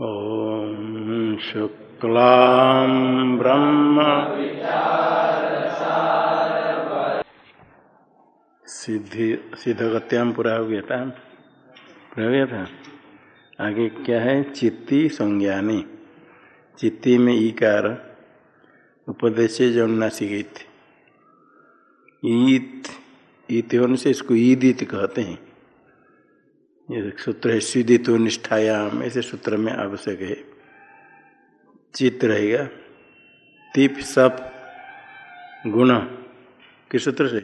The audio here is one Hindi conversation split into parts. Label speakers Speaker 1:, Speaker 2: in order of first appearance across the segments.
Speaker 1: ॐ शुक्लां ब्रह्म सिद्धि सिद्धगत्याम पूरा हो गया था? पूरा हो गया था? आगे क्या है? चित्ती संज्ञानी। चित्ती में ईकार। उपदेश जमुनासी गई थी। ईत ईत होने से इसको ईद ईत कहते हैं। ये सूत्र है सिद्धित्व निष्ठायाम, ऐसे सूत्र में आवश्यक है। चित्त रहेगा। तिप सप गुण, किस सूत्र से?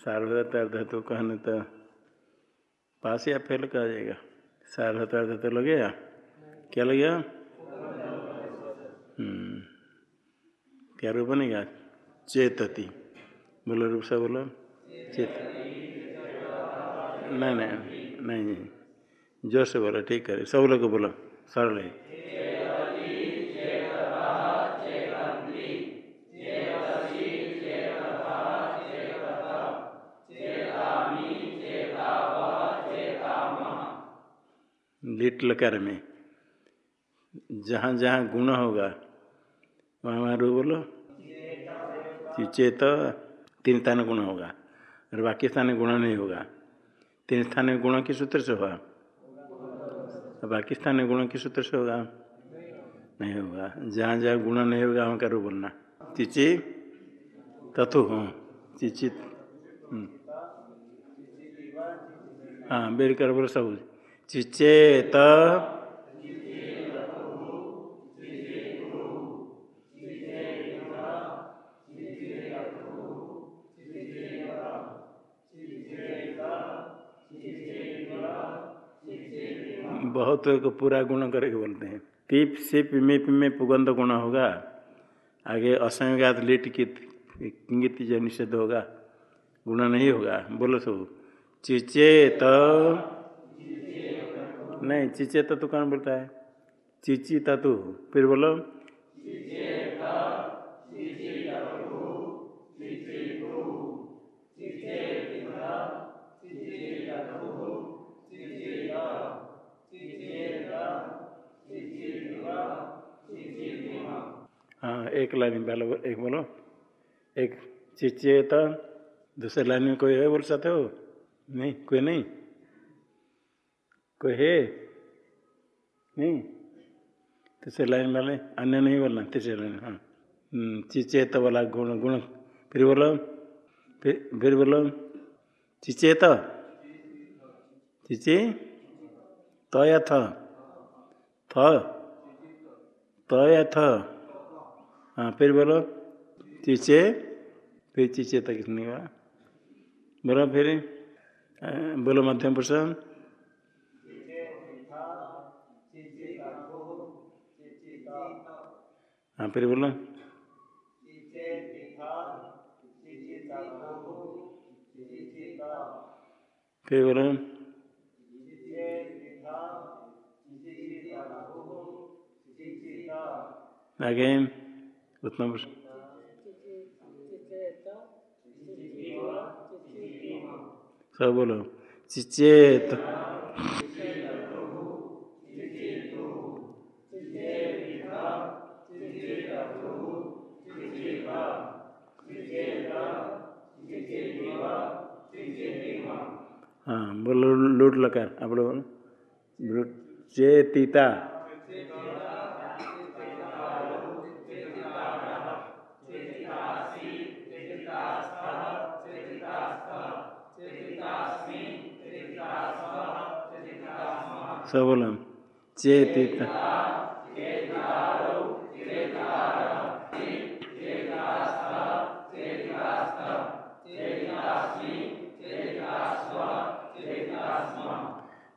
Speaker 1: सार्वधातर धातु कहने तो पास या फेल कहा जाएगा? सार्वधातर धातु लगेगा क्या लगेगा हम्म क्या रूप बनेगा? चेतति। बोलो रूप से बोलो? चेत नहीं नहीं नहीं नहीं। ज़ोर से बोलो, ठीक है। सब लोग बोलो, सरल है। लिट लकार में जहाँ जहाँ गुण होगा, वहाँ वहाँ रू बोलो। चेत तीन स्थान गुण होगा, और बाकी स्थान गुण नहीं होगा। तीन स्थान गुण किस सूत्र से होगा। बाकी स्थान गुण किस सूत्र से होगा? नहीं होगा। जहाँ जहाँ गुण नहीं होगा, वहाँ का रू बोलना। चिची तथु हाँ। चिचित हाँ बेर कर बोलो सब। चिचेत बहुत पूरा गुण करके बोलते हैं। पीप, सिप मिप में पुगंध गुण होगा। आगे असंगात लिट की किंगित जो निषेध होगा, गुण नहीं होगा। बोलो सब। तो नहीं, चिचे तो कौन बोलता है? चिची तू फिर बोलो। एक लाइन पहले एक बोलो। एक चिचेत दूसरे लाइन में कोई है बोल सकते हो? नहीं, कोई नहीं। कोई है? नहीं। तीसरे लाइन वाले, अन्य नहीं बोलना, तीसरे लाइन हाँ। चिचेत वाला गुण गुण। फिर बोलो, फिर फिर बोलो। चिचेत चिची? या थ। त या थ। हाँ फिर बोलो चीचे फिर चीचे तक नहीं हुआ बोलो फिर बोलो मध्यम पुरुष हाँ फिर बोलो। फिर बोलो। आगे बोलो। चिचेत। हाँ बोलो लूट लकार। आप लोग चेतिता। सब बोलो चेत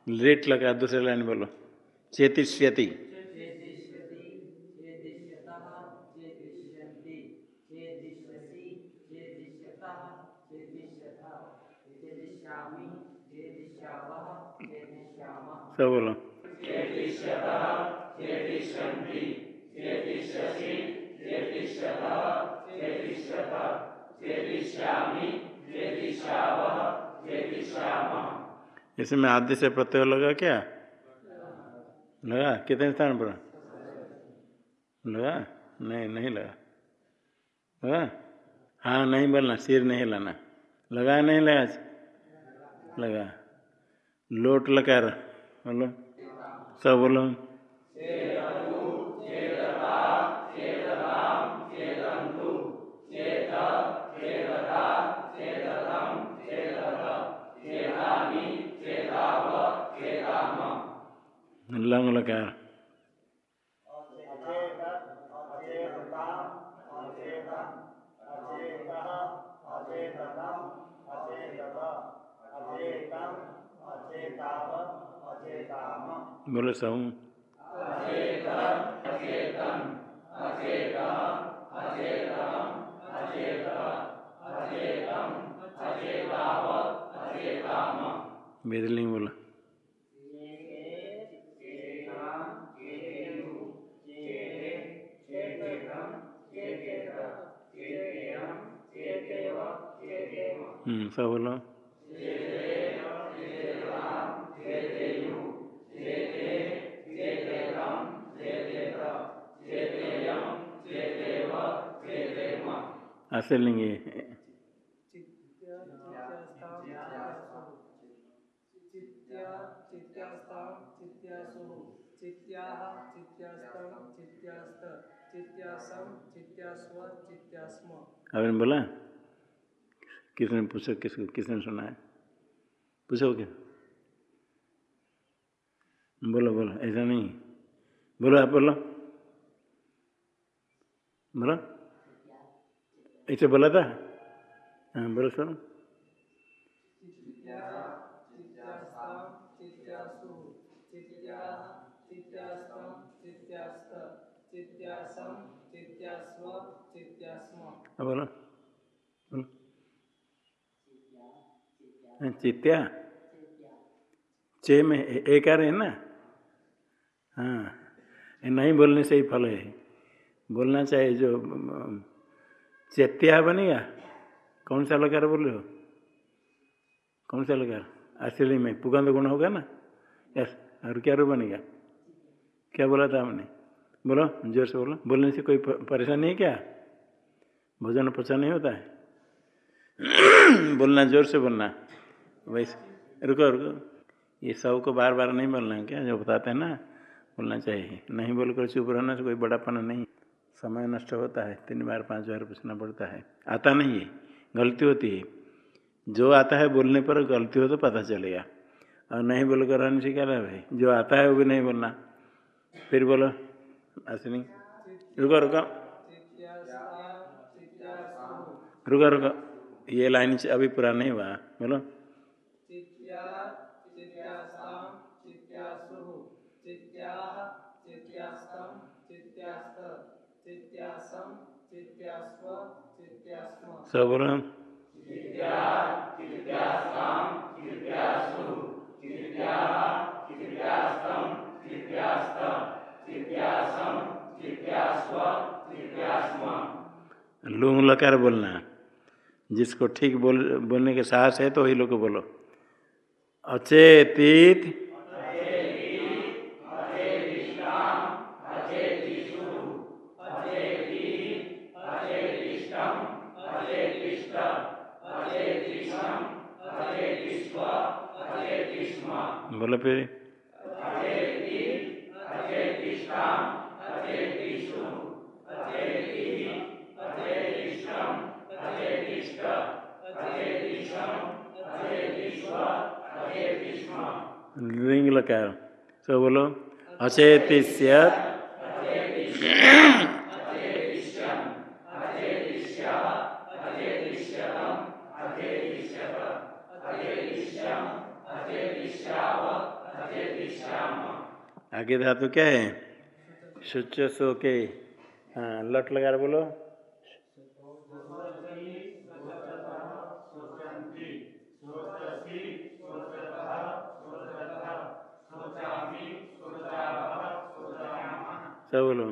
Speaker 1: लेट लगा दूसरे लाइन बोलो। चेतिष्यति। सब बोलो। इसमें आदि से प्रत्यय लगा क्या? लगा? कितने स्थान पर? लगा? नहीं नहीं लगा। लगा? हाँ नहीं बोलना, सिर नहीं लाना लगा नहीं लगा लगा। लोट लकार बोलो सब बोलो। लंग लकार बोलो सब बेदलिंग बोला। हम्म सब बोलो। ऐसे लेंगे आपने बोला, किसने पूछो किसको किसने सुना है? पूछो क्या बोलो बोलो, ऐसा नहीं। बोलो आप बोलो। बोलो। ऐसे बोला था हाँ बोलो हाँ, बोलो हाँ, चित्या चे में एक आ रहे हैं ना हाँ नहीं बोलने से ही फल है बोलना चाहिए जो चैत्या बनेगा कौन सा लकार बोल रहे हो? कौन सा लकार? असली में पुगंध गुण होगा ना? यस और क्या रूप बनेगा? क्या बोला था हमने बोलो, ज़ोर से बोलो। बोलने से कोई परेशानी है क्या? भोजन पचा नहीं होता है? बोलना, ज़ोर से बोलना। वैसे, रुको रुको। ये सबको बार बार नहीं बोलना क्या? जो बताते हैं ना, बोलना चाहिए। नहीं बोलकर चुप रहना से कोई बड़ापन नहीं। समय नष्ट होता है, तीन बार, पाँच बार पूछना पड़ता है। आता नहीं है, गलती होती है। जो आता है बोलने पर गलती हो तो पता चलेगा और नहीं बोल कर रहने से क्या लाभ है? जो आता है वो भी नहीं बोलना। फिर बोलो असली रुको रुको। रुको रुको। ये लाइन अभी पूरा नहीं हुआ। बोलो। बोलो लूंग लकार बोलना जिसको ठीक बोल, बोलने के साहस है तो वही लोग बोलो। अचेतित बोलो फिर? लिंग लकार सब बोलो अचेतिष्यत आगे धातु क्या है? शुच सो के हाँ लट लगा बोलो। सब बोलो।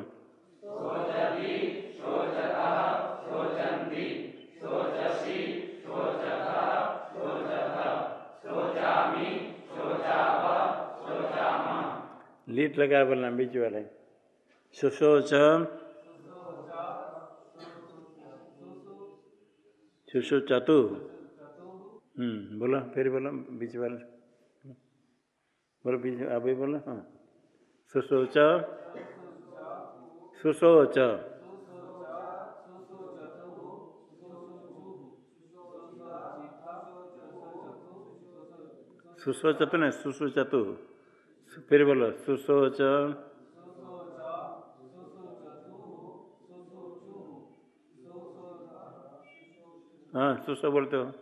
Speaker 1: लीट लगा बोलना बीच वाले सुसोच सुसो चतु हम्म बोलो फिर बोलो बीच वाले बोलो बीच अभी बोलो हाँ सुसोच सुसोच सुसोचतु न सुसोचतु फिर बोलो, सुसोच। हाँ सुसो बोलते हो।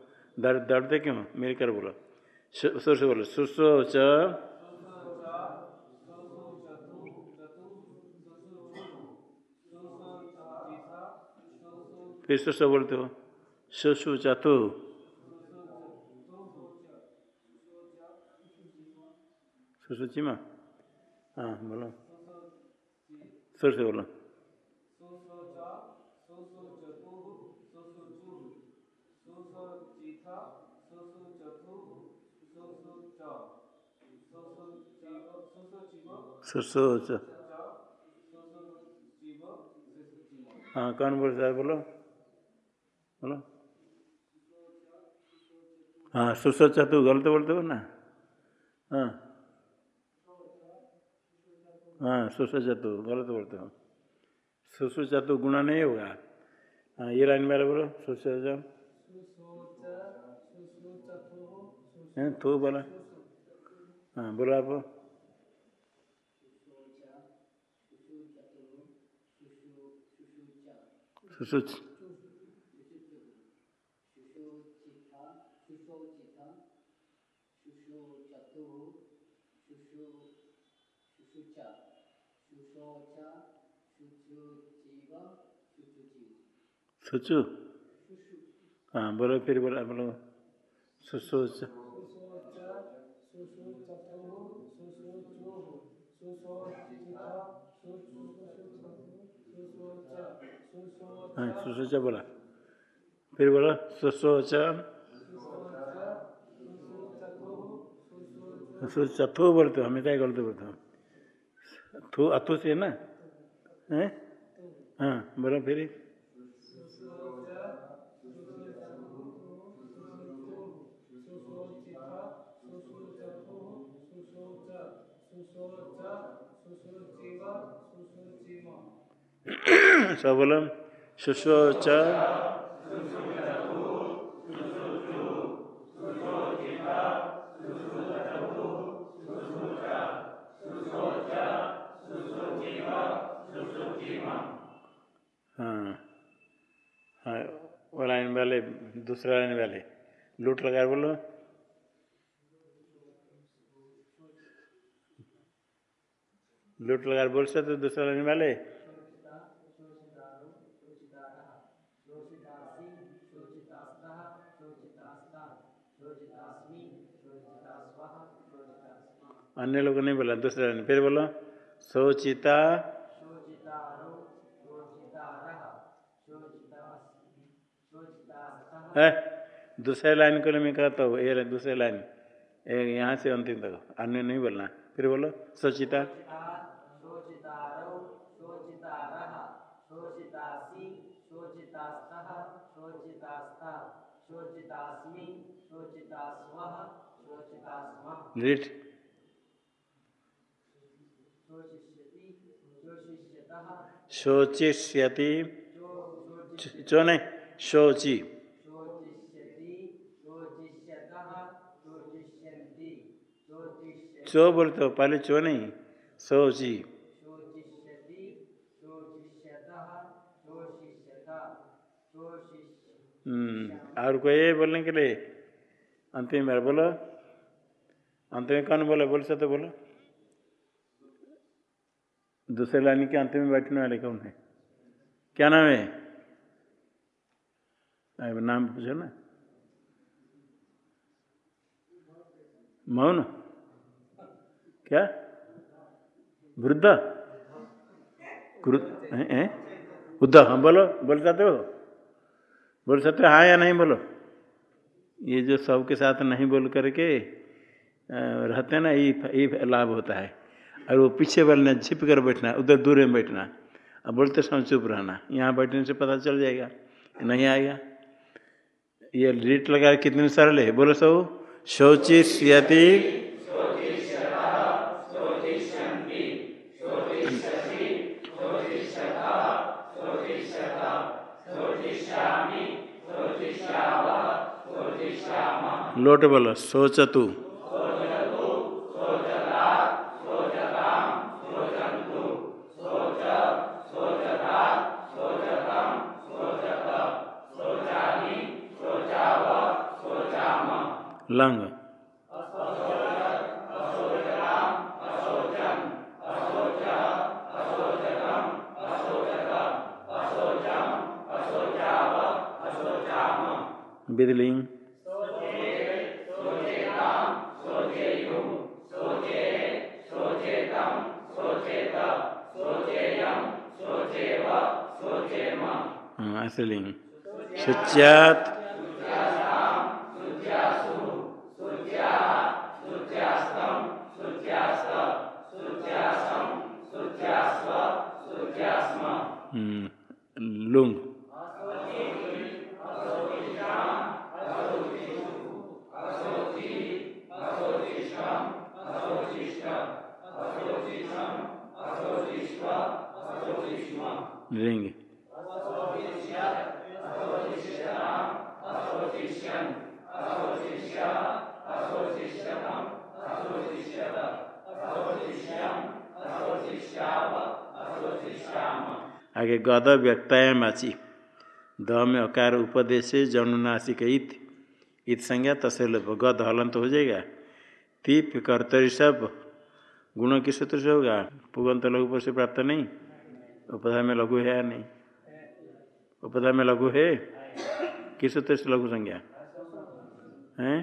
Speaker 1: दर्द दर्द क्यों? मेरे कर बोलो सुर से बोलो, सुसोच। फिर सुसो बोलते हो सुसु चतु सुसूची में हाँ बोलो सुर से बोलो सुसोच हाँ कौन बोल रहा है बोलो बोलो हाँ सुसोच तू गलत बोलते हो ना हाँ हाँ सुसुचतु गलत बोलते हो। सुसुचतु गुणा नहीं होगा। हाँ ये लाइन मेरा बोलो सुसुच तो बोला। हाँ बोलो आप। सुसुच सुचु। हाँ बोलो फिर बोला बोलो सुसोच हाँ सुसोच बोला। फिर बोलो सुसोच चथु बोलते हो हमेशा गलत बोलते हो। थू अथु से ना? है? हाँ बोलो फिर। सबलम सुशोच हाँ। हाँ वो लाइन वाले दूसरा लाइन वाले। लूट लगा बोलो। लूट लगा बोल सकते दूसरा लाइन वाले? अन्य लोग नहीं बोला, दूसरा लाइन। फिर बोलो सोचिता दूसरे लाइन को मैं कहता हूँ, ये दूसरे लाइन। यहाँ से अंतिम तक। अन्य नहीं बोलना। फिर बोलो सोचिता लीट शोचिष्यति चो नहीं शोची चो बोलते हो पहले चो नहीं सोची हम्म और कोई बोलने के लिए? अंतिम बार बोलो। अंत में कौन बोला? बोल सकते बोलो। दूसरे लाइन के अंत में बैठने वाले कौन है? क्या नाम है? नाम पूछो ना। मौन? क्या? वृद्ध? बुद्ध हाँ बोलो। बोल सकते हो? बोल सकते हाँ या नहीं बोलो? ये जो सबके साथ नहीं बोल करके रहते हैं ना, ये ये लाभ होता है। और वो पीछे वाले छिप कर बैठना, उधर दूर में बैठना। और बोलते समय चुप रहना। यहाँ बैठने से पता चल जाएगा, नहीं आएगा। ये रेट लगा कितने सरल है बोलो सब। शौचिष्यति लोट बोलो सोचतु लंग विदलिंग शुच्यात लुंग आगे गद व्यक्ताया माची द में अकार उपदेश जनुनासिक इत। इत संज्ञा तसे लोप गद हलंत हो जाएगा। तीप कर्तरी सब गुणों के सूत्र से होगा। पुगंत लघु पर से प्राप्त नहीं। उपधा में लघु है या नहीं? उपधा में लघु है? किस सूत्र से लघु संज्ञा? है?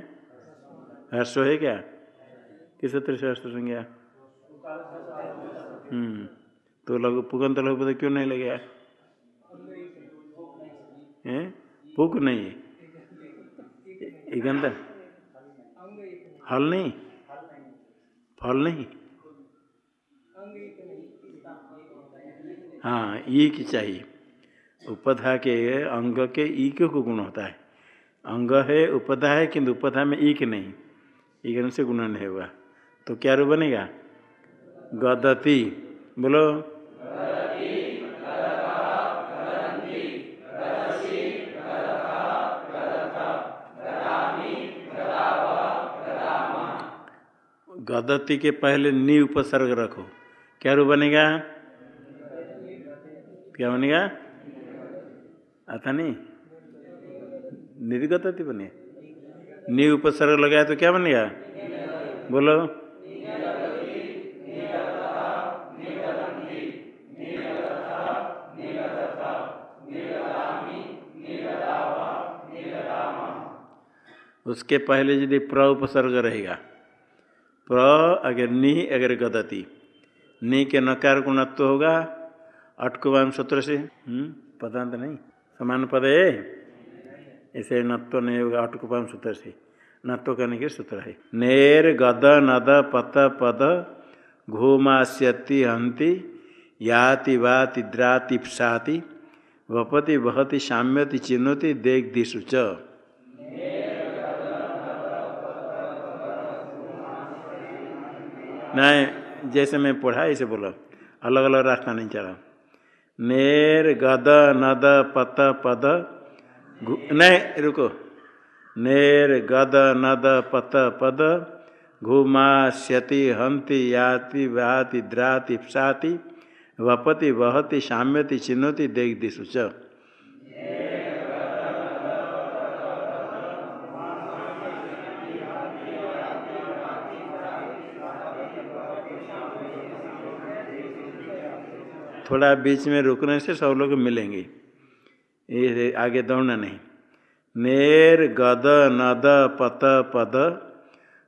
Speaker 1: हर्ष है क्या? किस सूत्र से हर्ष संज्ञा? हम्म तो लघु, पुगंत लघु पद क्यों नहीं लगे हैं? पुक नहीं। है इगंत? हल नहीं? फल नहीं? हाँ ईक चाहिए। उपधा के अंग के ईक को गुण होता है। अंग है, उपधा है, किंतु उपधा में ईक नहीं। ईक से गुण नहीं हुआ तो क्या रूप बनेगा? गदती। बोलो। गदती के पहले नी उपसर्ग रखो। क्या रूप बनेगा? क्या बनेगा? आता नहीं? निर्गत बने। नी उपसर्ग लगाया तो क्या बनेगा बोलो। उसके पहले यदि प्र उपसर्ग रहेगा, प्र अगर नी अगर गदती, नी के नकार गुणत्व होगा, अटकुवाम सूत्र से पता तो नहीं। समान पद है ऐसे नत्व नहीं सूत्र से। नत्व करने के सूत्र है। नेर, गद, नद, पत, पद, घूमास्यति, हंति, याति, वाति, द्राति पसाति वपति, वहति साम्यति चिन्हति देख दिशु, च। नहीं, जैसे मैं पढ़ा ऐसे बोलो। अलग अलग रास्ता नहीं चला। नेर गद नद पत पद नहीं, रुको। नेर गद नद पत पद घुमाश्यति हंति, याति, व्याति, द्राति प्साति वपति, वहति साम्यति चिन्हति देख दिशु थोड़ा बीच में रुकने से सब लोग मिलेंगे। ये आगे दौड़ना नहीं। नेर, गद, नद, पत, पद,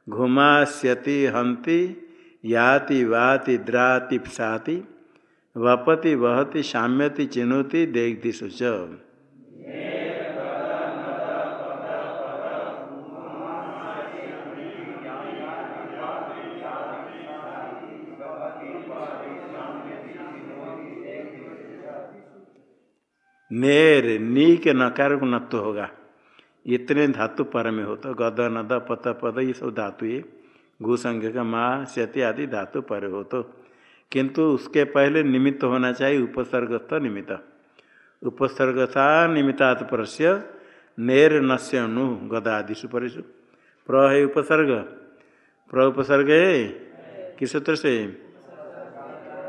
Speaker 1: घुमा घुमास्यति हंति, याति, वाति, द्राति, साति, वपति, वहति, साम्यति चिन्हति देखती दिशु नेर नी के नकार को नत्व होगा इतने धातु पर में हो। तो गद, नद, पत, पद, ये सब धातु ये। घू संघ का माँ स्यति आदि धातु पर हो। तो किंतु उसके पहले निमित्त होना चाहिए, उपसर्गस्थ निमित्त। उपसर्गता निमित्तात परस्य नेर नश्य नु गदादि सुपरिशु प्र है उपसर्ग। प्र उपसर्ग है? किस सूत्र से?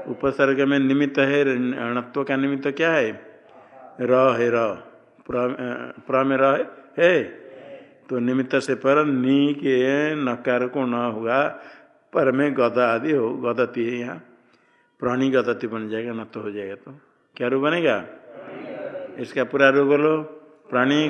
Speaker 1: उपसर्ग में निमित्त है णत्व का निमित्त क्या है? र है र प्र में है। तो निमित्त से पर नी के नकार को न होगा। पर में गदा आदि हो गदती है यहाँ। प्राणी गदती बन जाएगा न तो हो जाएगा तो। क्या रूप बनेगा? इसका पूरा रूप बोलो। प्राणी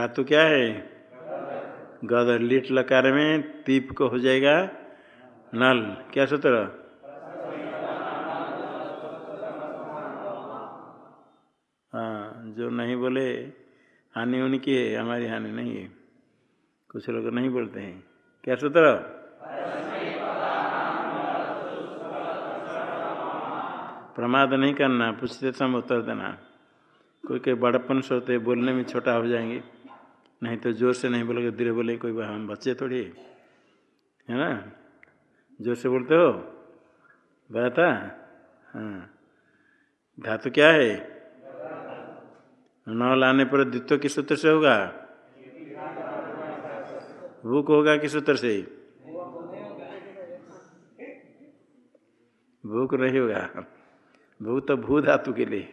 Speaker 1: धातु क्या है? गद लिट लकार में तीप को हो जाएगा नल। क्या सूत्र? हाँ जो नहीं बोले, हानि उनकी है, हमारी हानि नहीं है। कुछ लोग नहीं बोलते हैं। क्या सूत्र? प्रमाद नहीं करना, पूछते समय उत्तर देना। कोई कोई बड़पन सोते बोलने में छोटा हो जाएँगे। नहीं तो ज़ोर से नहीं बोलोगे, धीरे बोले, कोई हम बच्चे थोड़ी है। ना? ज़ोर से बोलते हो? बता हाँ? धातु क्या है? न लाने पर द्वित्व किस सूत्र से होगा? भूख होगा किस सूत्र से? भूख नहीं होगा। भूख तो भू धातु के लिए।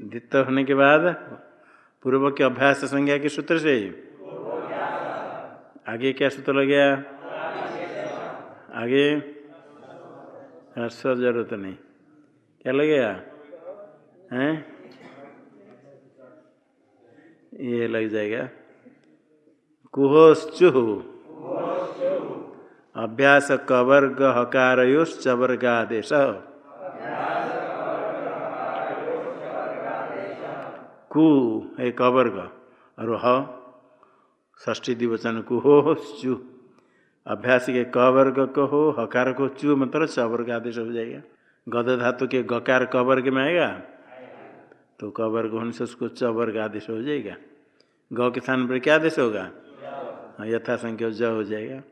Speaker 1: द्वित्व होने के बाद पूर्व के अभ्यास संज्ञा के सूत्र से? आगे क्या सूत्र लग गया? आगे? ज़रूरत नहीं। क्या लगेगा हैं? ये लग जाएगा। कुहोश्चु। अभ्यास कवर्ग हकारयोश्चवर्गादेश कु है कवर्ग। और ह ष्ठी दिवचन चु। अभ्यास के कवर्ग को हो हकार को चु मतलब चवर्ग आदेश हो जाएगा। गद धातु के गकार कवर्ग में आएगा? तो कवर्ग होने से उसको चवर्ग आदेश हो जाएगा। ग के स्थान पर क्या आदेश होगा? यथा संख्या ज हो जाएगा।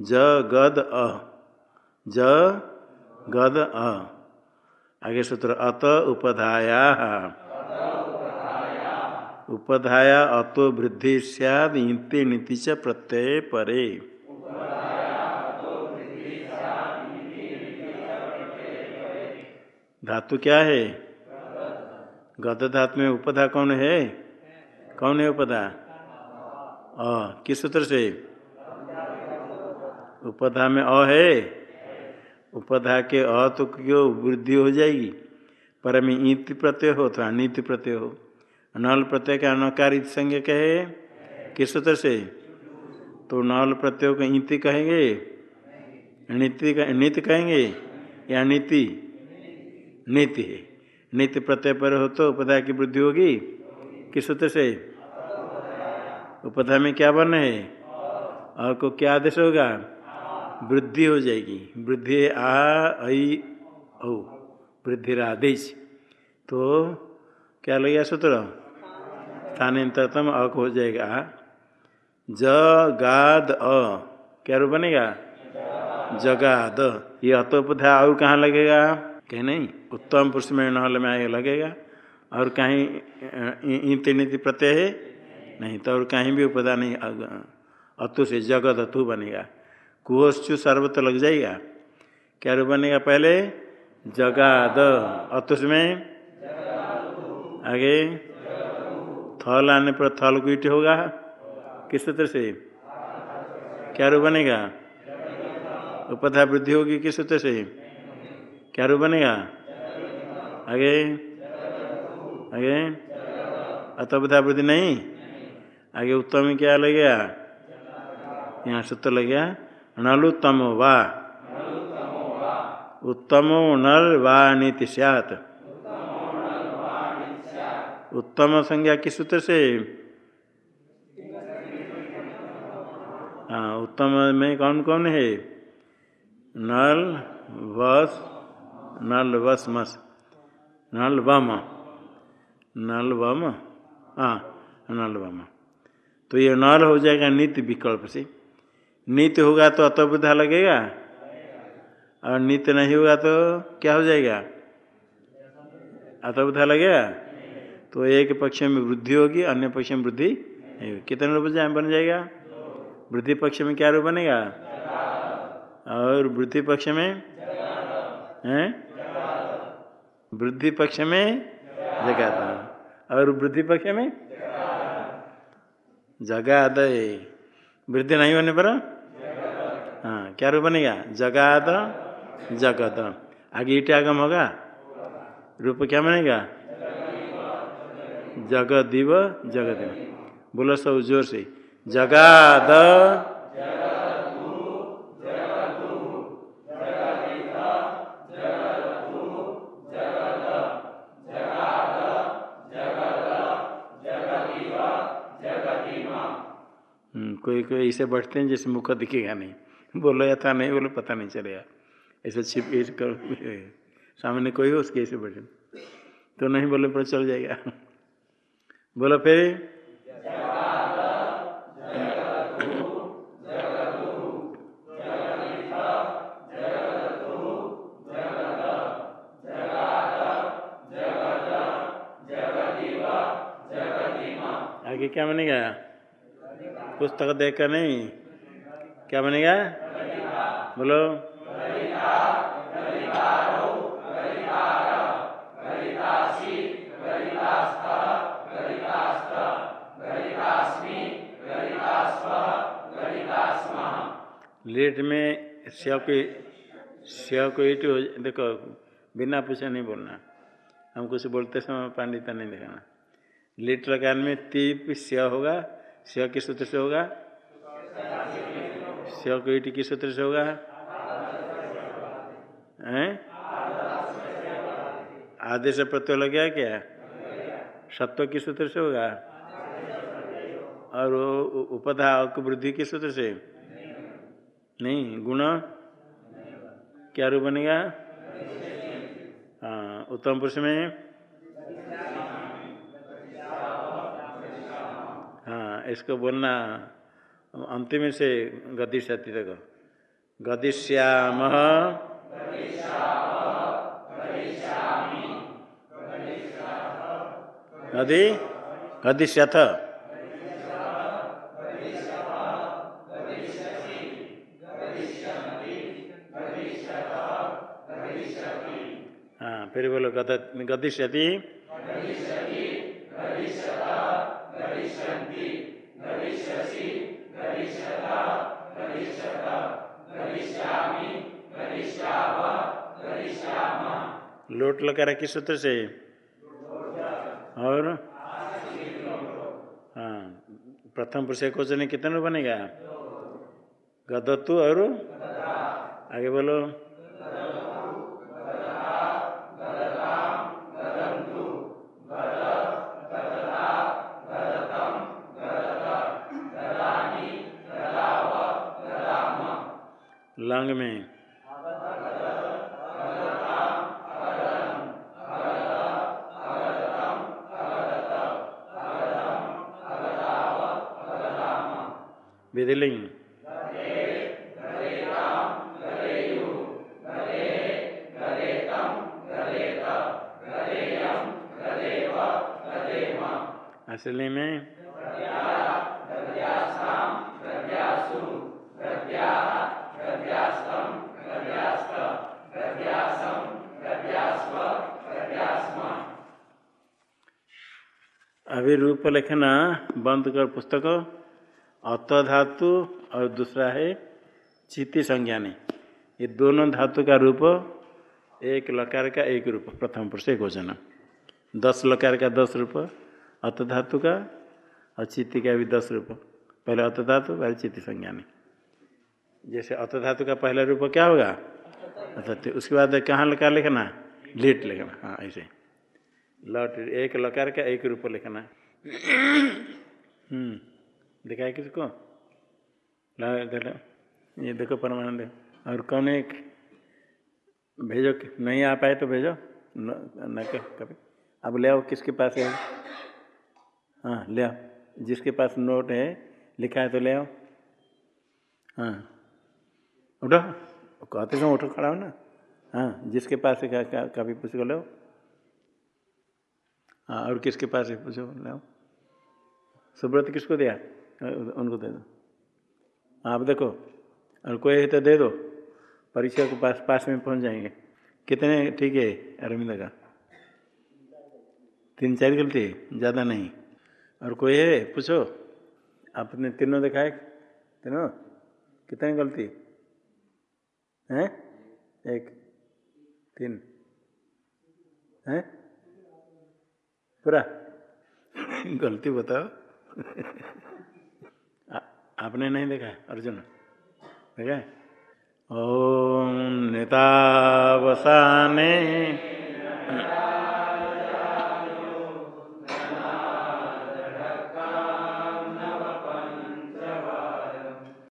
Speaker 1: ज, गद, अ। ज, गद, अ। आगे सूत्र, अत, उपधाया। उपधाया अतो वृद्धि इंति नीति च प्रत्यय परे। धातु क्या है? गद धातु में उपधा कौन है? कौन है उपधा? अ, किस सूत्र से? उपधा में अ है। उपधा के अ तो क्यों वृद्धि हो जाएगी? पर में ईत प्रत्यय हो तो अनित प्रत्यय हो। नल प्रत्यय का अनकारित संज्ञ कहे, किस सूत्र से? तो नल प्रत्यय को ईति कहेंगे। नीति नित्य कहेंगे या नीति नीति है। नित्य प्रत्यय पर हो तो उपधा की वृद्धि होगी। किस सूत्र से? उपधा में क्या बन है अ को क्या आदेश होगा? वृद्धि हो जाएगी। वृद्धि आ, ऐ वृद्धि आदेश तो क्या लगेगा सूत्र? स्थानांतरतम अक हो जाएगा। ज, गाद, अ। क्या रूप बनेगा? जगाद। ये अतोपधा और कहाँ लगेगा? कहीं नहीं, उत्तम पुरुष में नहल में आगे लगेगा। और कहीं ईंत नीति प्रत्यय है? नहीं तो और कहीं भी उपदा नहीं अतु से जगत अतु बनेगा। कुहोश्चु सर्वत लग जाएगा। क्या रूप बनेगा पहले? जगाद। अतुष में? आगे? थल आने पर थल गुट होगा? किस सूत्र से? क्या रूप बनेगा? उपधा वृद्धि होगी किस सूत्र से? क्या रूप बनेगा? आगे। आगे। अतपधा वृद्धि नहीं? आगे उत्तम क्या लग गया? यहाँ सूत्र लग गया नलुत्तम वा। उत्तमो नल वा नीति सैत उत्तम संज्ञा किस सूत्र से? हाँ उत्तम में कौन कौन है? नल, वस नल, वस, मस। नल, वम। नल, वम। हाँ नल, वम। तो ये नल हो जाएगा नित्य विकल्प से। नित्य होगा तो अतबुद्धा लगेगा? और नित्य नहीं होगा तो क्या हो जाएगा? अतबुद्धा लगेगा? तो एक पक्ष में वृद्धि होगी, अन्य पक्ष में वृद्धि नहीं होगी। कितने रूप बन जाएगा? वृद्धि पक्ष में क्या रूप बनेगा? और वृद्धि पक्ष में? वृद्धि पक्ष में जगाता। और वृद्धि पक्ष में? जगाद वृद्धि नहीं होने पर? हाँ क्या रूप बनेगा? जगाद जगत। आगे ईट आगम होगा? रूप क्या बनेगा? जगदिव जगत बोलो सब ज़ोर से। जगाद कोई कोई ऐसे बैठते हैं जैसे मुख दिखेगा नहीं। बोलो या था नहीं, बोलो पता नहीं चलेगा। ऐसे छिप कर सामने कोई हो उसके ऐसे बैठे। तो नहीं बोले पर चल जाएगा। बोलो फिर। आगे क्या बनेगा? पुस्तक देखकर नहीं? क्या बनेगा? बोलो। लेट में स्या को स्या को ईट देखो, बिना पूछे नहीं बोलना। हम कुछ बोलते समय पांडिता नहीं दिखाना। लेट लगाने में तीप स्या होगा स्या किस सूत्र से होगा? स्या को ईट किस सूत्र से होगा? हैं? आदेश प्रत्यय लग गया क्या? सत्व किस सूत्र से होगा? और उपधा वृद्धि किस सूत्र से? नहीं, गुण? क्या रूप बनेगा? हाँ उत्तम पुरुष में? हाँ इसको बोलना, अंतिम से गतिशति तक। गतिश्याम गति? गतिश्यथ फिर बोलो गत गतिष्यति लोट लगा किस सूत्र से। और? हाँ प्रथम पुरुष एक वचन कितने बनेगा? गदत्तु और? आगे बोलो। लंग में। विधिलिंग असली में। अभी रूप लिखना बंद कर पुस्तक अत धातु और दूसरा है चिति संज्ञानी। ये दोनों धातु का रूप एक लकार का एक रूप प्रथम पुरुष एक वचन। दस लकार का दस रूप अत धातु का और चित्ती का भी दस रूप। पहले अत धातु पहले चित्ती संज्ञानी। जैसे अत धातु का पहला रूप क्या होगा? अतः उसके बाद कहाँ लकार लिखना? लेट लिखना। हाँ ऐसे। लट एक लकार का एक रूप लिखना। हम्म दिखाए किसको ये देखो परमानंद। और कौन एक? भेजो नहीं आ पाए तो भेजो। न, कभी। अब ले आओ किसके पास है? हाँ ले आओ। जिसके पास नोट है लिखा है तो ले आओ। हाँ। उठो। कहते उठो खड़ा हो ना। हाँ जिसके पास है कभी पूछ लो हाँ और किसके पास है? पूछो ले आओ सुब्रत किसको दिया? उनको दे दो। आप देखो, और कोई है तो दे दो। परीक्षा को पास पास में पहुँच जाएँगे। कितने? ठीक है, अरविंद का। तीन चार गलती ज़्यादा नहीं। और कोई है? पूछो। आपने तीनों दिखाए? तीनों? कितने गलती हैं? एक, तीन। हैं? पूरा। गलती बताओ। आपने नहीं देखा अर्जुन देखा ओम नेता नेतावसाने।